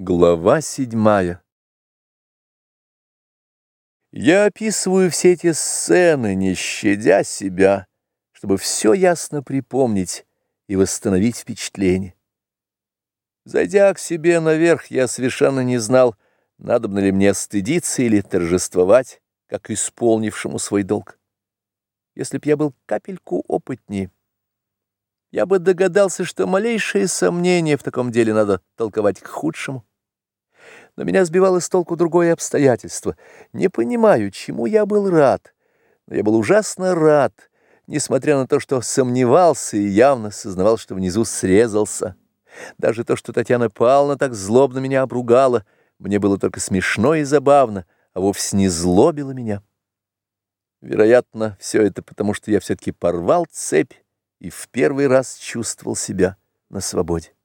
Глава седьмая Я описываю все эти сцены, не щадя себя, чтобы все ясно припомнить и восстановить впечатление. Зайдя к себе наверх, я совершенно не знал, надобно ли мне стыдиться или торжествовать, как исполнившему свой долг. Если б я был капельку опытнее, я бы догадался, что малейшее сомнение в таком деле надо толковать к худшему. Но меня сбивало с толку другое обстоятельство. Не понимаю, чему я был рад. Но я был ужасно рад, несмотря на то, что сомневался и явно сознавал, что внизу срезался. Даже то, что Татьяна Павловна так злобно меня обругала, мне было только смешно и забавно, а вовсе не злобило меня. Вероятно, все это потому, что я все-таки порвал цепь и в первый раз чувствовал себя на свободе.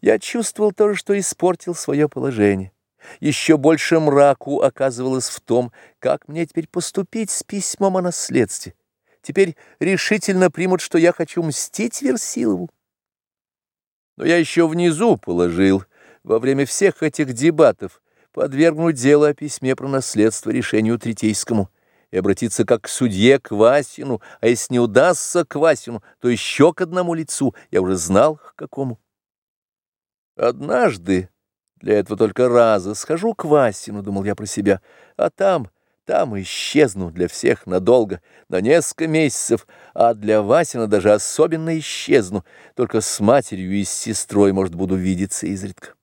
Я чувствовал то же, что испортил свое положение. Еще больше мраку оказывалось в том, как мне теперь поступить с письмом о наследстве. Теперь решительно примут, что я хочу мстить Версилову. Но я еще внизу положил, во время всех этих дебатов, подвергнуть дело о письме про наследство решению Третейскому и обратиться как к судье к Васину, а если не удастся к Васину, то еще к одному лицу, я уже знал, к какому. Однажды, для этого только раза, схожу к Васину, думал я про себя, а там, там исчезну для всех надолго, на несколько месяцев, а для Васина даже особенно исчезну, только с матерью и с сестрой, может, буду видеться изредка.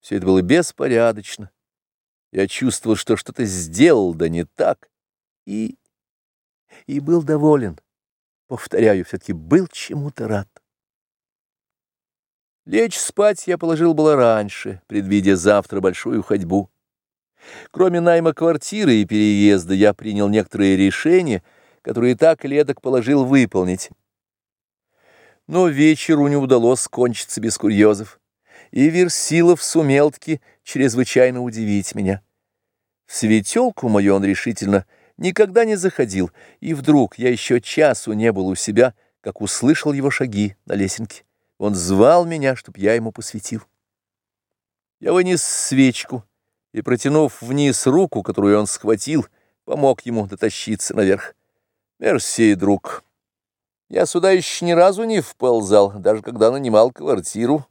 Все это было беспорядочно. Я чувствовал, что что-то сделал, да не так, и... и был доволен. Повторяю, все-таки был чему-то рад. Лечь спать я положил было раньше, предвидя завтра большую ходьбу. Кроме найма квартиры и переезда, я принял некоторые решения, которые так или положил выполнить. Но вечеру не удалось кончиться без курьезов, и Версилов сумел-таки чрезвычайно удивить меня. В светелку мою он решительно никогда не заходил, и вдруг я еще часу не был у себя, как услышал его шаги на лесенке. Он звал меня, чтоб я ему посвятил. Я вынес свечку и, протянув вниз руку, которую он схватил, помог ему дотащиться наверх. Мерси, друг. Я сюда еще ни разу не вползал, даже когда нанимал квартиру.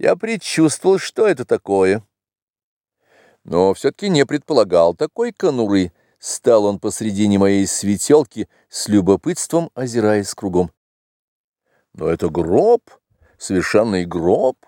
Я предчувствовал, что это такое. Но все-таки не предполагал такой конуры. Стал он посредине моей светелки, с любопытством озираясь кругом. Но это гроб совершенный гроб.